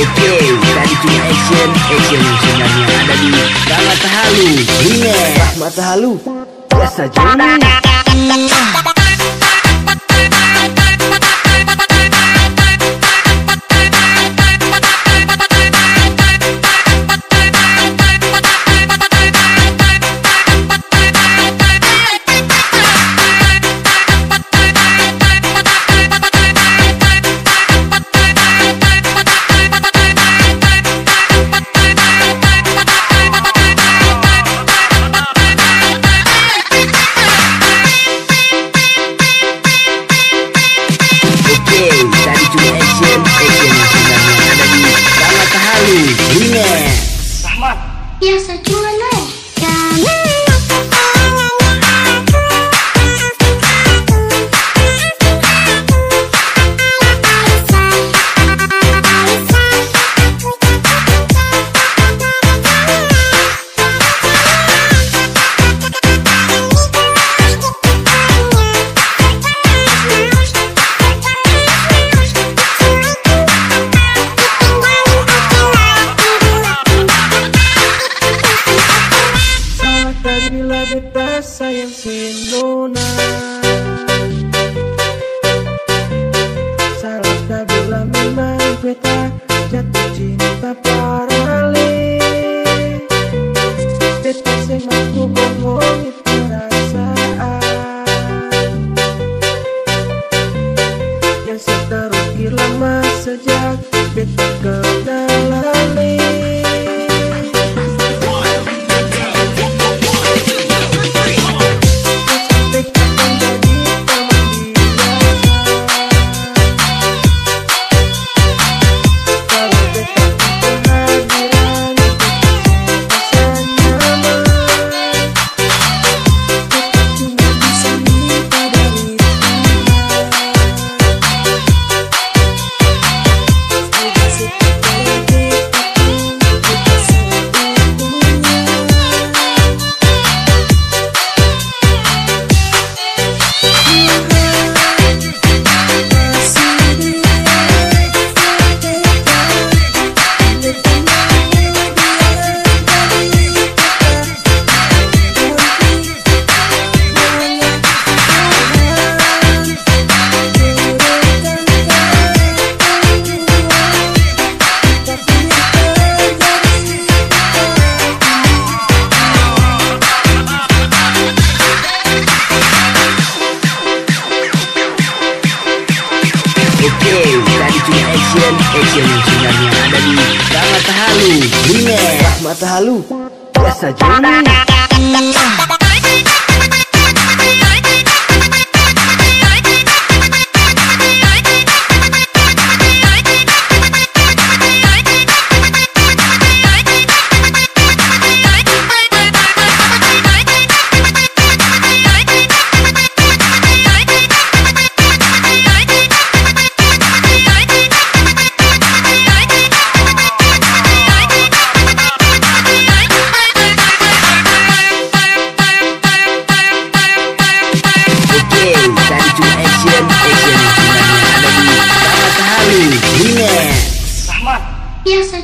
Oke, tadi cuma action, action sebenarnya ada di Rahmat Halu. Bener, Rahmat Halu. Biasa Juli. Biasa cuman Salah Oke, tadi cuma action. Action yang sebenarnya ada di Rahmat Halu. Remix Rahmat Halu. Biasa Joni piazza